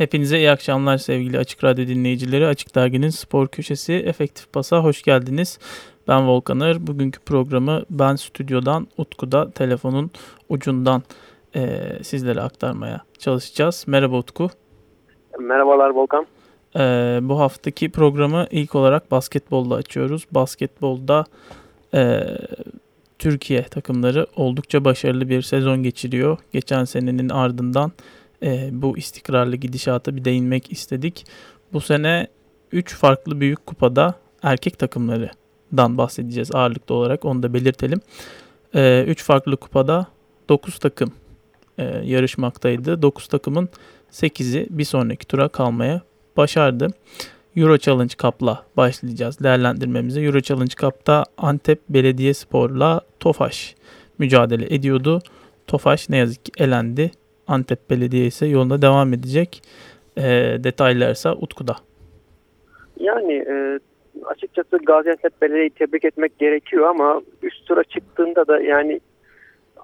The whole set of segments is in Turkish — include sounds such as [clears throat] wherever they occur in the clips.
Hepinize iyi akşamlar sevgili Açık Radyo dinleyicileri. Açık Dergi'nin spor köşesi Efektif Pas'a hoş geldiniz. Ben Volkan Ağır. Bugünkü programı ben stüdyodan, Utku'da telefonun ucundan e, sizlere aktarmaya çalışacağız. Merhaba Utku. Merhabalar Volkan. Ee, bu haftaki programı ilk olarak basketbolla açıyoruz. Basketbolda e, Türkiye takımları oldukça başarılı bir sezon geçiriyor. Geçen senenin ardından e, bu istikrarlı gidişata bir değinmek istedik. Bu sene 3 farklı büyük kupada erkek takımlarından bahsedeceğiz ağırlıklı olarak onu da belirtelim. 3 e, farklı kupada 9 takım e, yarışmaktaydı. 9 takımın 8'i bir sonraki tura kalmaya başardı. Euro Challenge Cup'la başlayacağız değerlendirmemize. Euro Challenge Cup'ta Antep Belediyespor'la Tofaş mücadele ediyordu. Tofaş ne yazık ki elendi. Antep Belediye ise yoluna devam edecek. E, detaylarsa Utku'da. Yani e, açıkçası Gaziantep Belediye'yi tebrik etmek gerekiyor ama üst tura çıktığında da yani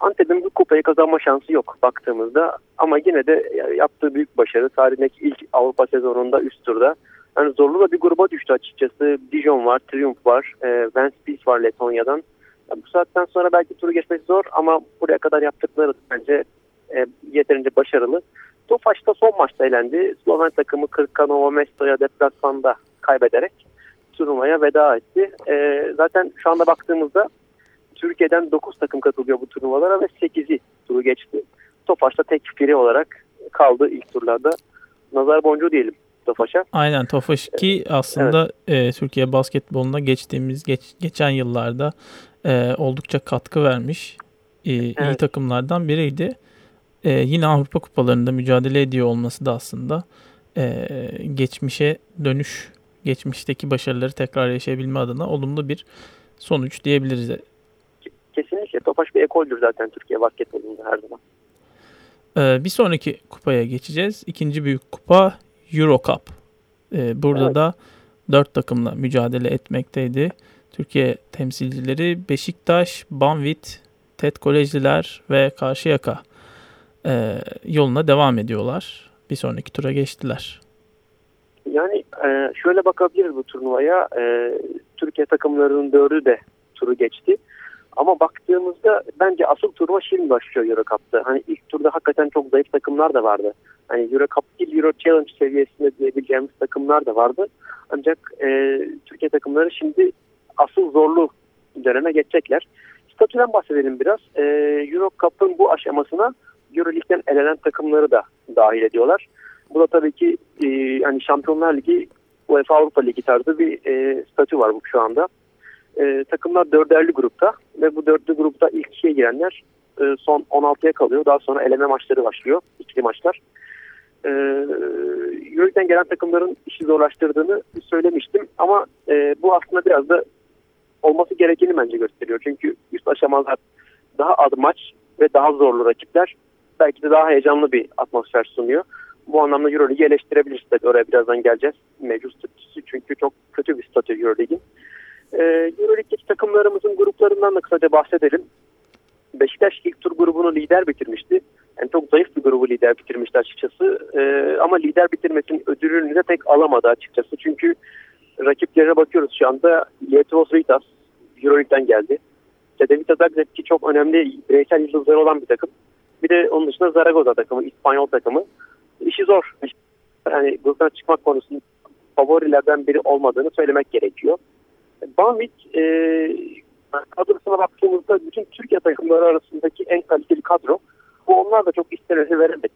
Antep'in bu kupayı kazanma şansı yok baktığımızda. Ama yine de yaptığı büyük başarı tarihindeki ilk Avrupa sezonunda üst turda. Yani zorlu da bir gruba düştü açıkçası. Dijon var, Triumph var, e, Ventspils var Letonya'dan. Yani bu saatten sonra belki turu geçmek zor ama buraya kadar yaptıkları bence e, yeterince başarılı. Tofaş'ta son maçta elendi. Sloven takımı Kırkanova Mesto'ya deplasmanda kaybederek turnuvaya veda etti. E, zaten şu anda baktığımızda Türkiye'den 9 takım katılıyor bu turnuvalara ve 8'i turu geçti. Tofaş'ta tek fikri olarak kaldı ilk turlarda. Nazar boncuğu diyelim Tofaş'a. Aynen Tofaş ki aslında evet. e, Türkiye basketboluna geçtiğimiz geç, geçen yıllarda e, oldukça katkı vermiş e, evet. iyi takımlardan biriydi. E, yine Avrupa kupalarında mücadele ediyor olması da aslında e, geçmişe dönüş, geçmişteki başarıları tekrar yaşayabilme adına olumlu bir sonuç diyebiliriz kesinlikle Topaş bir ekoldür zaten Türkiye basketbolunda her zaman. Ee, bir sonraki kupaya geçeceğiz. İkinci büyük kupa Euro Cup. Ee, burada evet. da dört takımla mücadele etmekteydi. Türkiye temsilcileri Beşiktaş, Banvit, TED Kolejliler ve Karşıyaka e, yoluna devam ediyorlar. Bir sonraki tura geçtiler. Yani e, şöyle bakabiliriz bu turnuvaya. E, Türkiye takımlarının dördü de turu geçti. Ama baktığımızda bence asıl turnuva şimdi başlıyor Euro Cup'ta. Hani ilk turda hakikaten çok zayıf takımlar da vardı. Hani Euro Cup değil Euro Challenge seviyesinde diyebileceğimiz takımlar da vardı. Ancak e, Türkiye takımları şimdi asıl zorlu döneme geçecekler. Statüden bahsedelim biraz. E, Euro Cup'ın bu aşamasına Euro Lig'den elenen takımları da dahil ediyorlar. Bu da tabii ki e, hani Şampiyonlar Ligi UEFA Avrupa Ligi tarzı bir e, statü var bu şu anda e, takımlar dörderli grupta ve bu dörtlü grupta ilk ikiye girenler e, son 16'ya kalıyor. Daha sonra eleme maçları başlıyor. ikili maçlar. E, Euroleague'den gelen takımların işi zorlaştırdığını söylemiştim ama e, bu aslında biraz da olması gerekeni bence gösteriyor. Çünkü üst aşamalar daha az maç ve daha zorlu rakipler belki de daha heyecanlı bir atmosfer sunuyor. Bu anlamda Euroleague'i eleştirebiliriz tabii oraya birazdan geleceğiz. Mevcut statüsü çünkü çok kötü bir statü Euroleague'in. E, Euroleague'deki takımlarımızın gruplarından da kısaca bahsedelim. Beşiktaş ilk tur grubunu lider bitirmişti. Yani çok zayıf bir grubu lider bitirmişti açıkçası. E, ama lider bitirmesinin ödülünü de pek alamadı açıkçası. Çünkü rakiplerine bakıyoruz şu anda. Lietuvos Ritas Euroleague'den geldi. Cedevita Zagreb ki çok önemli bireysel yıldızları olan bir takım. Bir de onun dışında Zaragoza takımı, İspanyol takımı. İşi zor. Yani gruptan çıkmak konusunda favorilerden biri olmadığını söylemek gerekiyor. Banvik e, kadrosuna baktığımızda bütün Türkiye takımları arasındaki en kaliteli kadro. Bu onlar da çok istenesi veremedi.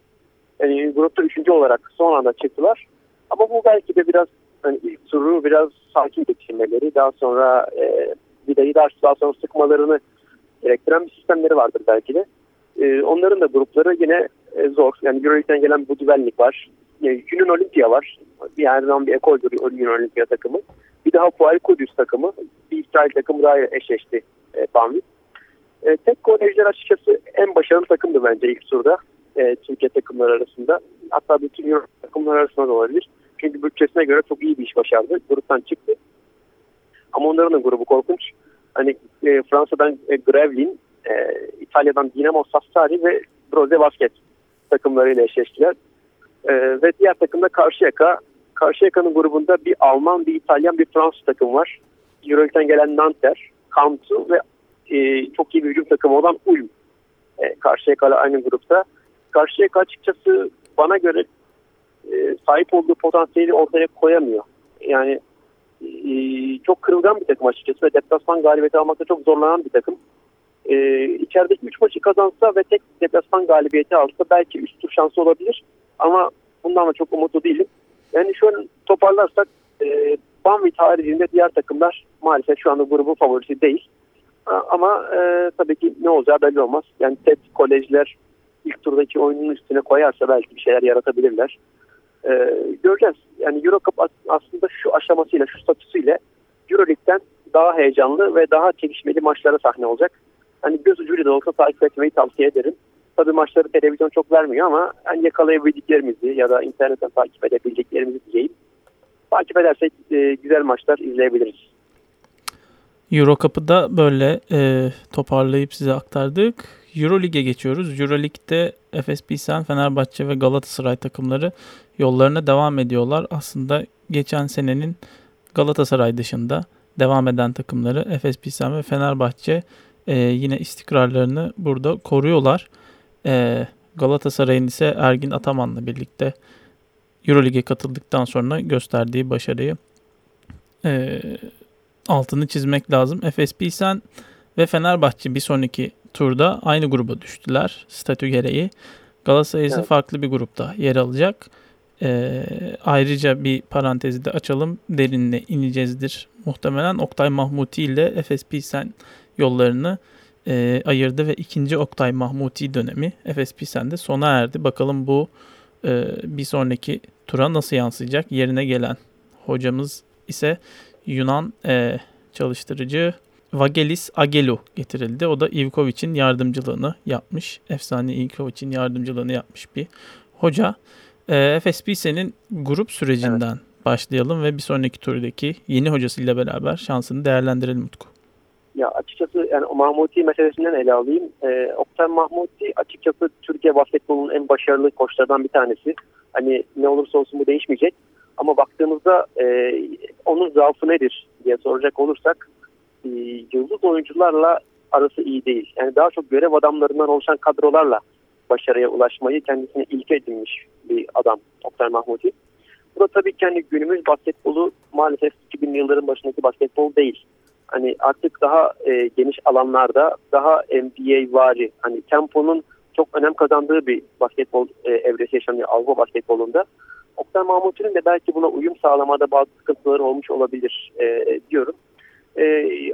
Yani grupta üçüncü olarak son anda çıktılar. Ama bu belki de biraz hani ilk turu biraz sakin geçirmeleri, daha sonra e, vidayı daha, daha sonra sıkmalarını gerektiren bir sistemleri vardır belki de. E, onların da grupları yine e, zor. Yani Euroleague'den gelen bu Duvelnik var. Yani Yunan Olimpia var. Bir yerden bir ekoldür Yunan Olimpia takımı. Bir daha Fual Kudüs takımı. Bir İsrail takımı daha eşleşti e, Banvit. E, tek kolejler açıkçası en başarılı takımdı bence ilk turda. E, Türkiye takımları arasında. Hatta bütün Euro takımlar arasında da olabilir. Çünkü bütçesine göre çok iyi bir iş başardı. Gruptan çıktı. Ama onların da grubu korkunç. Hani e, Fransa'dan e, Grevlin, e, İtalya'dan Dinamo Sassari ve Brose Basket takımlarıyla eşleştiler. E, ve diğer takımda Karşıyaka. Karşıyaka'nın grubunda bir Alman, bir İtalyan, bir Fransız takım var. Euroleague'den gelen Nanter, Kantu ve e, çok iyi bir hücum takımı olan Ulm. E, Karşıyaka ile aynı grupta. Karşıyaka açıkçası bana göre e, sahip olduğu potansiyeli ortaya koyamıyor. Yani e, çok kırılgan bir takım açıkçası ve deplasman galibiyeti almakta çok zorlanan bir takım. E, içerideki 3 maçı kazansa ve tek deplasman galibiyeti alsa belki üst tur şansı olabilir. Ama bundan da çok umutlu değilim. Yani şu an toparlarsak e, Banvit haricinde diğer takımlar maalesef şu anda grubun favorisi değil. Ama e, tabii ki ne olacağı belli olmaz. Yani TED kolejler ilk turdaki oyunun üstüne koyarsa belki bir şeyler yaratabilirler. E, göreceğiz. Yani Euro Cup aslında şu aşamasıyla, şu statüsüyle Euroleague'den daha heyecanlı ve daha çekişmeli maçlara sahne olacak. Hani göz ucuyla da olsa takip etmeyi tavsiye ederim. Tabii maçları televizyon çok vermiyor ama hani yakalayabildiklerimizi ya da internetten takip edebildiklerimizi diyeyim. Takip edersek e, güzel maçlar izleyebiliriz. Euro Cup'ı da böyle e, toparlayıp size aktardık. Euro Lig'e geçiyoruz. Euro Lig'de Efes Pilsen, Fenerbahçe ve Galatasaray takımları yollarına devam ediyorlar. Aslında geçen senenin Galatasaray dışında devam eden takımları Efes Pilsen ve Fenerbahçe e, yine istikrarlarını burada koruyorlar. E, Galatasaray'ın ise Ergin Ataman'la birlikte Eurolig'e katıldıktan sonra gösterdiği başarıyı e, altını çizmek lazım. Efes Pilsen ve Fenerbahçe bir sonraki turda aynı gruba düştüler statü gereği. Galatasaray ise evet. farklı bir grupta yer alacak. Ee, ayrıca bir parantezi de açalım. Derinle ineceğizdir. Muhtemelen Oktay Mahmuti ile Efes Pilsen yollarını e, ayırdı ve ikinci Oktay Mahmuti dönemi Efes Pilsen'de sona erdi. Bakalım bu e, bir sonraki tura nasıl yansıyacak? Yerine gelen hocamız ise Yunan e, çalıştırıcı Vagelis Agelu getirildi. O da Ivkovic'in yardımcılığını yapmış. Efsane Ivkovic'in yardımcılığını yapmış bir hoca. E, Efes Pilsen'in grup sürecinden evet. başlayalım ve bir sonraki turdaki yeni hocasıyla beraber şansını değerlendirelim Utku. Ya açıkçası yani o Mahmuti meselesinden ele alayım. Ee, Oktay Mahmuti açıkçası Türkiye basketbolunun en başarılı koçlardan bir tanesi. Hani ne olursa olsun bu değişmeyecek. Ama baktığımızda e, onun zaafı nedir diye soracak olursak e, yıldız oyuncularla arası iyi değil. Yani daha çok görev adamlarından oluşan kadrolarla başarıya ulaşmayı kendisine ilke edinmiş bir adam Oktay Mahmuti. Bu da tabii ki hani günümüz basketbolu maalesef 2000'li yılların başındaki basketbol değil. Hani artık daha e, geniş alanlarda daha NBA vari hani temponun çok önem kazandığı bir basketbol e, evresi yaşanıyor Avrupa basketbolunda. Oktay Mahmut'un de belki buna uyum sağlamada bazı sıkıntıları olmuş olabilir e, diyorum. E,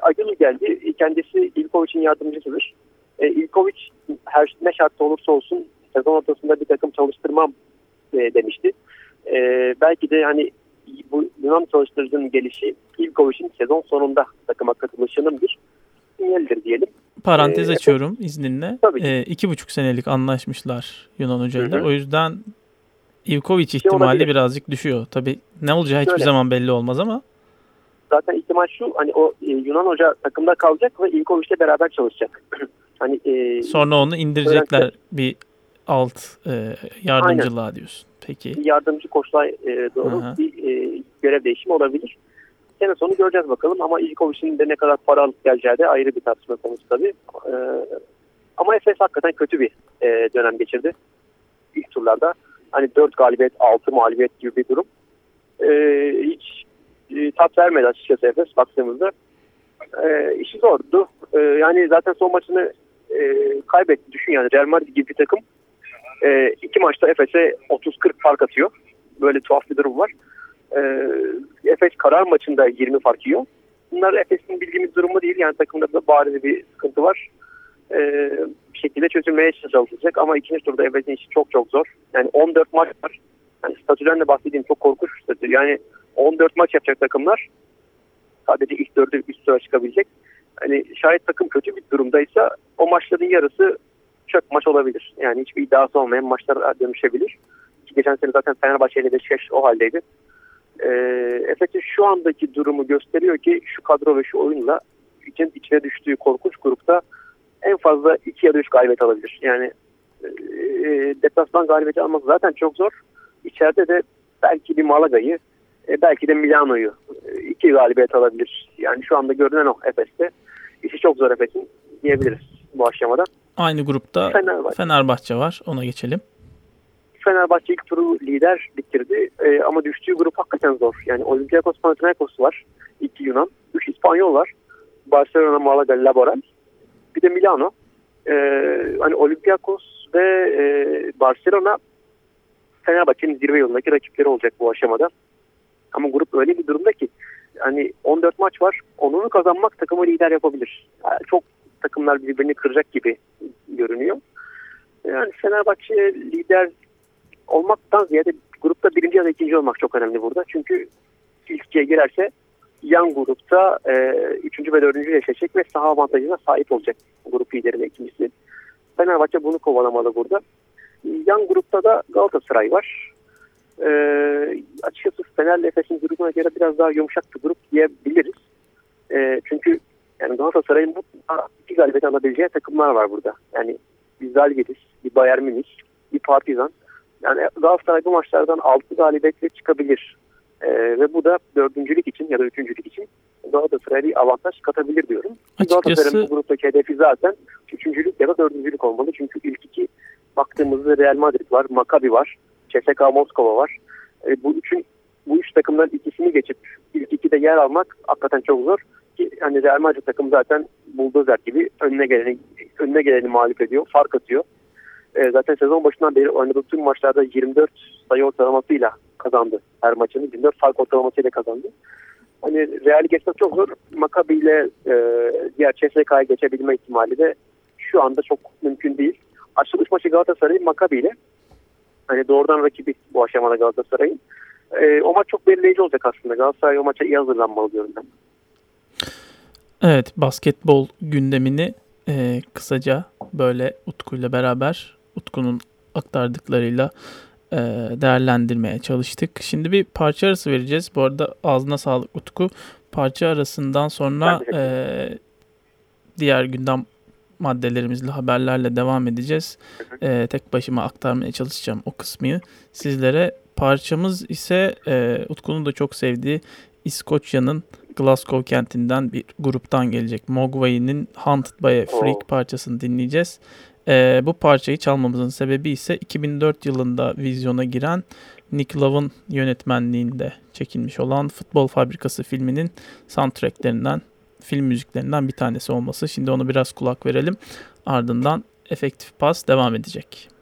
Aygül geldi. Kendisi İlkovic'in yardımcısıdır. E, İlkovic her ne şartta olursa olsun sezon ortasında bir takım çalıştırmam e, demişti. E, belki de hani bu Yunan çalıştırıcının gelişi İlkovic'in sezon sonunda takıma katılışının bir sinyalidir diyelim. Parantez ee, açıyorum izninle. Tabii ki. E, iki buçuk senelik anlaşmışlar Yunan hocayla. O yüzden Ivkovic şey ihtimali şey birazcık düşüyor. Tabi ne olacağı hiçbir Şöyle. zaman belli olmaz ama. Zaten ihtimal şu hani o e, Yunan hoca takımda kalacak ve Ivkovic'le beraber çalışacak. [clears throat] hani e, Sonra onu indirecekler öğrenci. bir alt e, yardımcılığa Aynen. diyorsun. Peki. Yardımcı koçluğa e, doğru Aha. bir e, görev değişimi olabilir. Sene sonu göreceğiz bakalım ama Ivkovic'in de ne kadar para alıp geleceği de ayrı bir tartışma konusu tabii. E, ama Efes hakikaten kötü bir e, dönem geçirdi ilk turlarda hani 4 galibiyet 6 mağlubiyet gibi bir durum. E, hiç e, tat vermedi açıkçası Efes baktığımızda. E, işi zordu. E, yani zaten son maçını e, kaybetti. Düşün yani Real Madrid gibi bir takım. E, iki maçta Efes'e 30-40 fark atıyor. Böyle tuhaf bir durum var. E, Efes karar maçında 20 fark yiyor. Bunlar Efes'in bildiğimiz durumu değil. Yani takımda da bariz bir sıkıntı var. e, bir şekilde çözülmeye çalışacak ama ikinci turda Efes'in işi çok çok zor. Yani 14 maç var. Yani statüden de bahsedeyim çok korkunç bir statü. Yani 14 maç yapacak takımlar sadece ilk dördü üst sıra çıkabilecek. Hani şayet takım kötü bir durumdaysa o maçların yarısı çök maç olabilir. Yani hiçbir iddiası olmayan maçlar dönüşebilir. Geçen sene zaten Fenerbahçe ile Beşiktaş o haldeydi. E, şu andaki durumu gösteriyor ki şu kadro ve şu oyunla için içine düştüğü korkunç grupta en fazla iki ya da üç galibiyet alabilir. Yani e, deplasman galibiyeti almak zaten çok zor. İçeride de belki bir Malaga'yı e, belki de Milano'yu e, iki galibiyet alabilir. Yani şu anda görünen o Efes'te. İşi çok zor Efes'in diyebiliriz bu aşamada. Aynı grupta Fenerbahçe, Fenerbahçe var. Ona geçelim. Fenerbahçe ilk turu lider bitirdi e, ama düştüğü grup hakikaten zor. Yani Olympiakos Panathinaikos var. iki Yunan. Üç İspanyol var. Barcelona, Malaga, Laboral. Bir de Milano. E, hani Olympiakos ve e, Barcelona Fenerbahçe'nin zirve yolundaki rakipleri olacak bu aşamada. Ama grup öyle bir durumda ki hani 14 maç var. Onunu kazanmak takımı lider yapabilir. Yani çok takımlar birbirini kıracak gibi görünüyor. Yani Fenerbahçe lider olmaktan ziyade grupta birinci ya da ikinci olmak çok önemli burada. Çünkü ilk ikiye girerse yan grupta e, üçüncü ve dördüncü eşleşecek ve saha avantajına sahip olacak grup lideri ve ikincisi. Fenerbahçe bunu kovalamalı burada. Yan grupta da Galatasaray var. E, açıkçası Fener'le Efes'in grubuna göre biraz daha yumuşak bir grup diyebiliriz. E, çünkü yani Galatasaray'ın iki galibiyet alabileceği takımlar var burada. Yani bir Zalgiris, bir Bayern Münih, bir Partizan. Yani Galatasaray bu maçlardan 6 galibiyetle çıkabilir. Ee, ve bu da dördüncülük için ya da üçüncülük için Galatasaray'a bir avantaj katabilir diyorum. Açıkçası... Galatasaray'ın bu gruptaki hedefi zaten üçüncülük ya da dördüncülük olmalı. Çünkü ilk iki baktığımızda Real Madrid var, Maccabi var, CSKA Moskova var. Ee, bu üçün bu üç takımdan ikisini geçip ilk ikide yer almak hakikaten çok zor. Ki hani Real Madrid takım zaten buldozer gibi önüne geleni önüne geleni mağlup ediyor, fark atıyor. E, zaten sezon başından beri oynadığı tüm maçlarda 24 sayı ortalamasıyla kazandı her maçını. 24 fark ortalamasıyla kazandı. Hani Real'i geçmek çok zor. Maccabi ile e, diğer CSK'ya geçebilme ihtimali de şu anda çok mümkün değil. Açılış maçı Galatasaray'ın Maccabi ile hani doğrudan rakibi bu aşamada Galatasaray'ın. E, o maç çok belirleyici olacak aslında. Galatasaray o maça iyi hazırlanmalı diyorum ben. Evet basketbol gündemini e, kısaca böyle Utku'yla beraber Utku'nun aktardıklarıyla e, değerlendirmeye çalıştık. Şimdi bir parça arası vereceğiz. Bu arada ağzına sağlık Utku. Parça arasından sonra e, diğer gündem maddelerimizle, haberlerle devam edeceğiz. E, tek başıma aktarmaya çalışacağım o kısmı sizlere. Parçamız ise e, Utku'nun da çok sevdiği İskoçya'nın Glasgow kentinden bir gruptan gelecek. Mogwai'nin Hunted by a Freak parçasını dinleyeceğiz. E, bu parçayı çalmamızın sebebi ise 2004 yılında vizyona giren Nick Love'ın yönetmenliğinde çekilmiş olan Futbol Fabrikası filminin soundtracklerinden, film müziklerinden bir tanesi olması. Şimdi onu biraz kulak verelim. Ardından efektif pas devam edecek.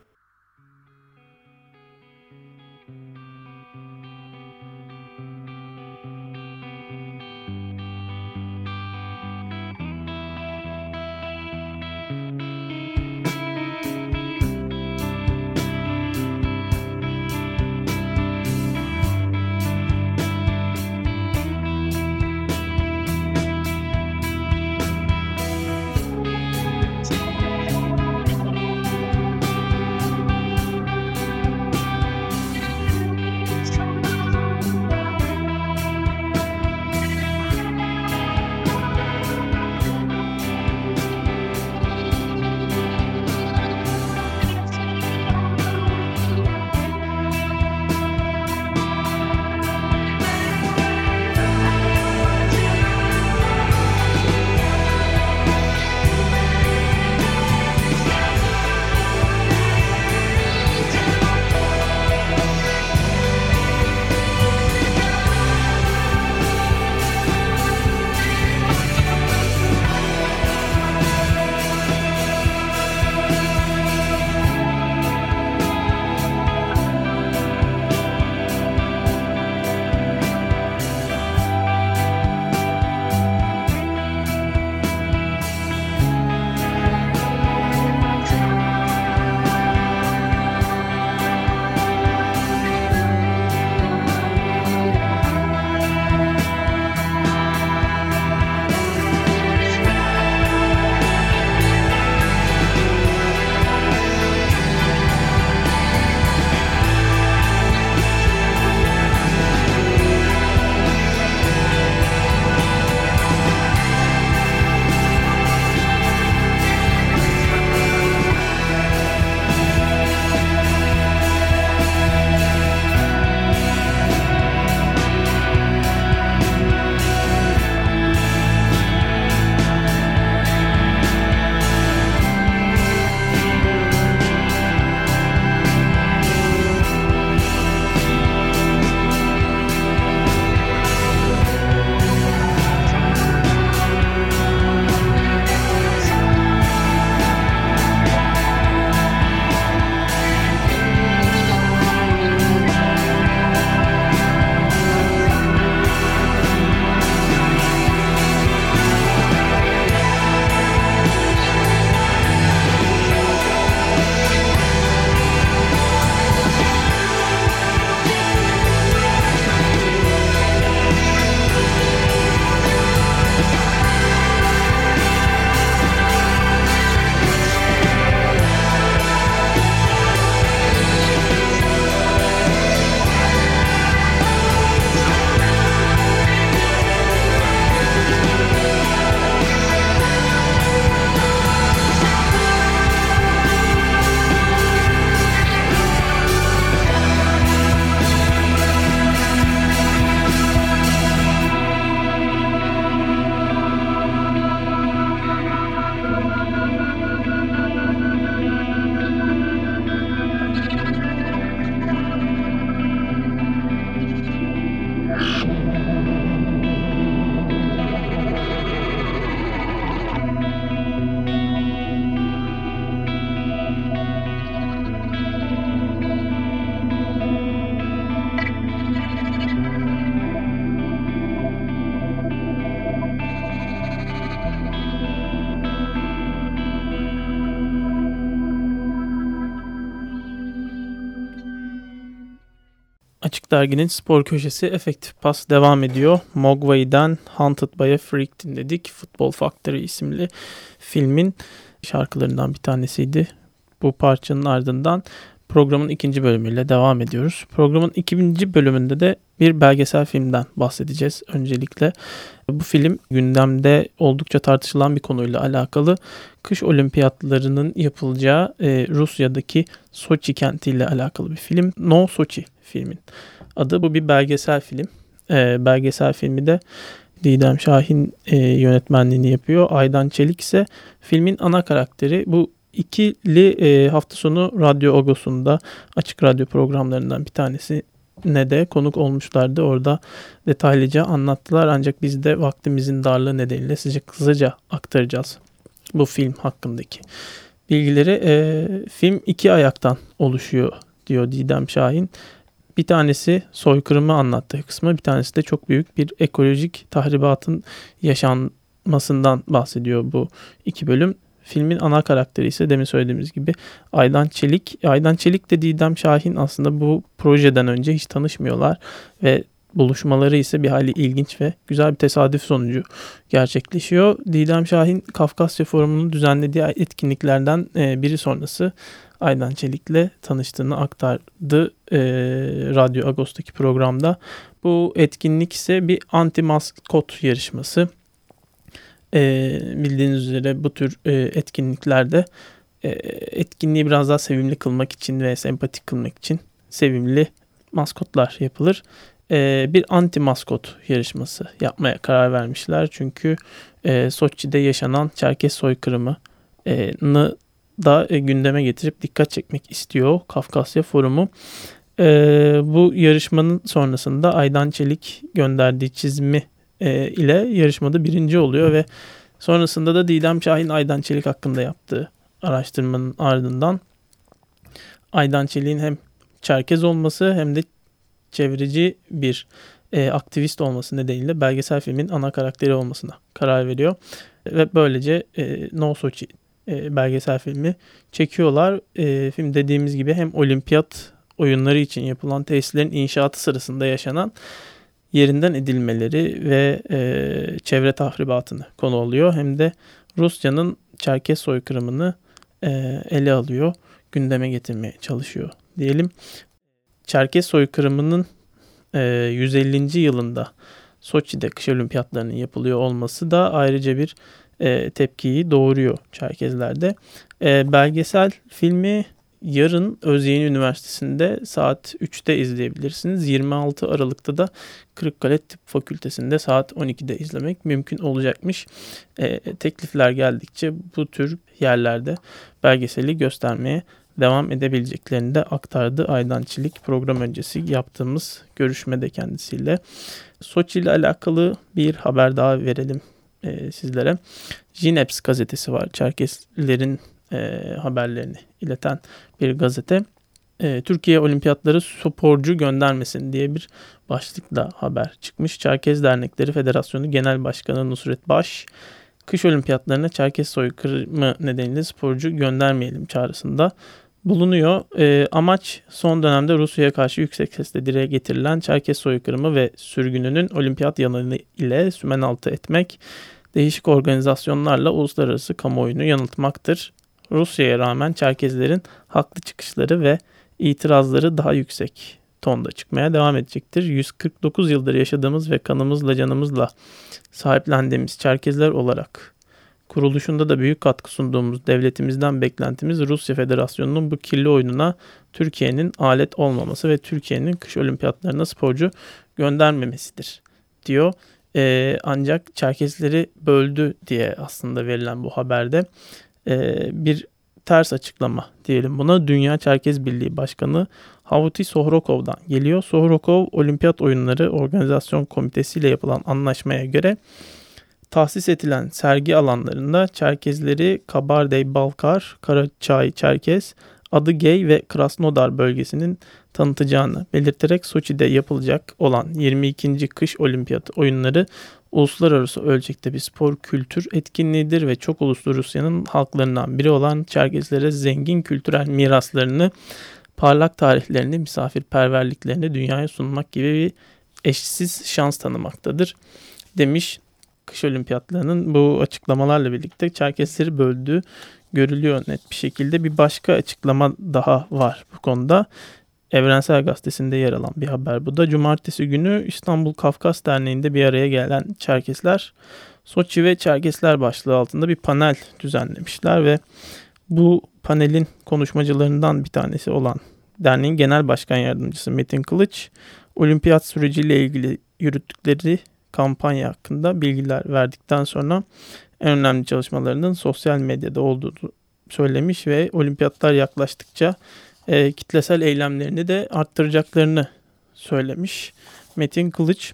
Açık Dergi'nin spor köşesi Efektif Pas devam ediyor. Mogwai'den Hunted by a Freak dinledik. Football Factory isimli filmin şarkılarından bir tanesiydi. Bu parçanın ardından programın ikinci bölümüyle devam ediyoruz. Programın ikinci bölümünde de bir belgesel filmden bahsedeceğiz. Öncelikle bu film gündemde oldukça tartışılan bir konuyla alakalı. Kış olimpiyatlarının yapılacağı e, Rusya'daki Soçi kentiyle alakalı bir film. No Soçi filmin adı. Bu bir belgesel film. E, belgesel filmi de Didem Şahin e, yönetmenliğini yapıyor. Aydan Çelik ise filmin ana karakteri. Bu ikili e, hafta sonu Radyo Ogos'unda açık radyo programlarından bir tanesi ne de konuk olmuşlardı. Orada detaylıca anlattılar ancak biz de vaktimizin darlığı nedeniyle size kısaca aktaracağız bu film hakkındaki bilgileri. E, film iki ayaktan oluşuyor diyor Didem Şahin. Bir tanesi soykırımı anlattığı kısmı, bir tanesi de çok büyük bir ekolojik tahribatın yaşanmasından bahsediyor bu iki bölüm. Filmin ana karakteri ise demin söylediğimiz gibi Aydan Çelik. Aydan Çelik de Didem Şahin aslında bu projeden önce hiç tanışmıyorlar ve buluşmaları ise bir hali ilginç ve güzel bir tesadüf sonucu gerçekleşiyor. Didem Şahin Kafkasya Forumu'nun düzenlediği etkinliklerden e, biri sonrası Aydan Çelik'le tanıştığını aktardı e, Radyo Agos'taki programda. Bu etkinlik ise bir anti maskot yarışması. E, bildiğiniz üzere bu tür e, etkinliklerde e, etkinliği biraz daha sevimli kılmak için ve sempatik kılmak için sevimli maskotlar yapılır. E, bir anti maskot yarışması yapmaya karar vermişler. Çünkü e, Soçi'de yaşanan Çerkes soykırımını e, da e, gündeme getirip dikkat çekmek istiyor Kafkasya Forumu. E, bu yarışmanın sonrasında Aydan Çelik gönderdiği çizimi e, ile yarışmada birinci oluyor ve sonrasında da Didem Şahin Aydan Çelik hakkında yaptığı araştırmanın ardından Aydan Çelik'in hem Çerkez olması hem de çevreci bir e, aktivist olması nedeniyle belgesel filmin ana karakteri olmasına karar veriyor. Ve böylece e, No Sochi e, belgesel filmi çekiyorlar. E, film dediğimiz gibi hem olimpiyat oyunları için yapılan tesislerin inşaatı sırasında yaşanan yerinden edilmeleri ve e, çevre tahribatını konu oluyor. Hem de Rusya'nın Çerkes soykırımını e, ele alıyor, gündeme getirmeye çalışıyor diyelim. Çerkes soykırımının e, 150. yılında Soçi'de kış olimpiyatlarının yapılıyor olması da ayrıca bir e, tepkiyi doğuruyor Çerkezler'de. E, belgesel filmi yarın Özyeğin Üniversitesi'nde saat 3'te izleyebilirsiniz. 26 Aralık'ta da Kırıkkale Tıp Fakültesi'nde saat 12'de izlemek mümkün olacakmış. E, teklifler geldikçe bu tür yerlerde belgeseli göstermeye devam edebileceklerini de aktardı Aydan Çelik program öncesi yaptığımız görüşmede kendisiyle. Soçi ile alakalı bir haber daha verelim e, sizlere. Jineps gazetesi var. Çerkeslerin e, haberlerini ileten bir gazete. E, Türkiye Olimpiyatları sporcu göndermesin diye bir başlıkla haber çıkmış. Çerkez Dernekleri Federasyonu Genel Başkanı Nusret Baş, kış olimpiyatlarına Çerkez soykırımı nedeniyle sporcu göndermeyelim çağrısında bulunuyor. E, amaç son dönemde Rusya'ya karşı yüksek sesle dile getirilen Çerkez soykırımı ve sürgününün olimpiyat yanı ile sümen altı etmek, değişik organizasyonlarla uluslararası kamuoyunu yanıltmaktır. Rusya'ya rağmen Çerkezlerin haklı çıkışları ve itirazları daha yüksek tonda çıkmaya devam edecektir. 149 yıldır yaşadığımız ve kanımızla canımızla sahiplendiğimiz Çerkezler olarak kuruluşunda da büyük katkı sunduğumuz devletimizden beklentimiz Rusya Federasyonu'nun bu kirli oyununa Türkiye'nin alet olmaması ve Türkiye'nin kış olimpiyatlarına sporcu göndermemesidir diyor. Ee, ancak Çerkezleri böldü diye aslında verilen bu haberde e, bir ters açıklama diyelim buna. Dünya Çerkez Birliği Başkanı Havuti Sohrokov'dan geliyor. Sohrokov Olimpiyat Oyunları Organizasyon Komitesi ile yapılan anlaşmaya göre tahsis edilen sergi alanlarında Çerkezleri Kabardey-Balkar, Karaçay Çerkez, Adıgey ve Krasnodar bölgesinin tanıtacağını belirterek Soçi'de yapılacak olan 22. Kış Olimpiyat oyunları uluslararası ölçekte bir spor kültür etkinliğidir ve çok uluslu Rusya'nın halklarından biri olan Çerkezlere zengin kültürel miraslarını parlak tarihlerini, misafirperverliklerini dünyaya sunmak gibi bir eşsiz şans tanımaktadır demiş kış olimpiyatlarının bu açıklamalarla birlikte Çerkesleri böldüğü görülüyor net bir şekilde. Bir başka açıklama daha var bu konuda. Evrensel Gazetesi'nde yer alan bir haber bu da. Cumartesi günü İstanbul Kafkas Derneği'nde bir araya gelen Çerkesler Soçi ve Çerkesler başlığı altında bir panel düzenlemişler ve bu panelin konuşmacılarından bir tanesi olan derneğin genel başkan yardımcısı Metin Kılıç olimpiyat süreciyle ilgili yürüttükleri kampanya hakkında bilgiler verdikten sonra en önemli çalışmalarının sosyal medyada olduğunu söylemiş ve olimpiyatlar yaklaştıkça e, kitlesel eylemlerini de arttıracaklarını söylemiş. Metin Kılıç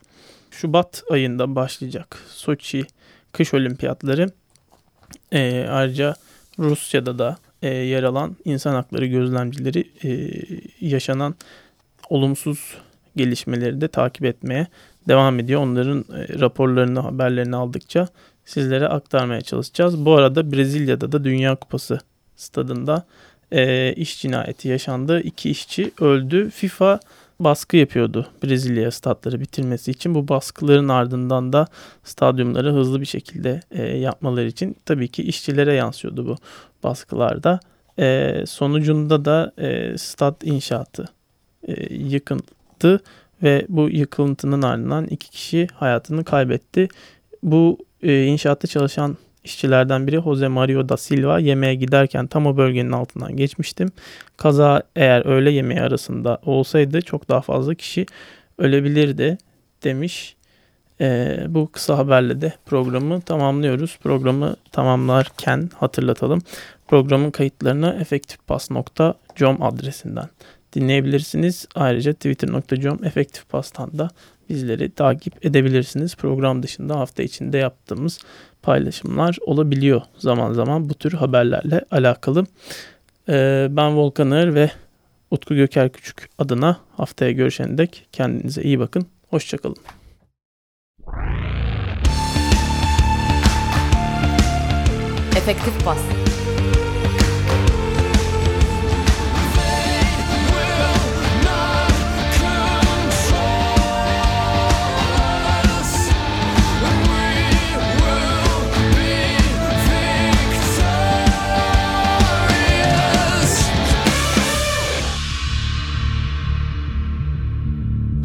Şubat ayında başlayacak Soçi kış olimpiyatları e, ayrıca Rusya'da da e, yer alan insan hakları gözlemcileri e, yaşanan olumsuz gelişmeleri de takip etmeye devam ediyor. Onların e, raporlarını, haberlerini aldıkça sizlere aktarmaya çalışacağız. Bu arada Brezilya'da da Dünya Kupası stadında e, iş cinayeti yaşandı. İki işçi öldü. FIFA baskı yapıyordu Brezilya statları bitirmesi için. Bu baskıların ardından da stadyumları hızlı bir şekilde e, yapmaları için tabii ki işçilere yansıyordu bu baskılarda. E, sonucunda da e, stat inşaatı e, yıkıldı ve bu yıkıntının ardından iki kişi hayatını kaybetti. Bu e, inşaatta çalışan işçilerden biri Jose Mario da Silva yemeğe giderken tam o bölgenin altından geçmiştim. Kaza eğer öğle yemeği arasında olsaydı çok daha fazla kişi ölebilirdi demiş. Ee, bu kısa haberle de programı tamamlıyoruz. Programı tamamlarken hatırlatalım. Programın kayıtlarını efektifpas.com adresinden dinleyebilirsiniz. Ayrıca twitter.com efektifpas'tan da bizleri takip edebilirsiniz. Program dışında hafta içinde yaptığımız paylaşımlar olabiliyor zaman zaman bu tür haberlerle alakalı. Ee, ben Volkan ve Utku Göker Küçük adına haftaya görüşene dek kendinize iyi bakın. Hoşçakalın. Efektif Bas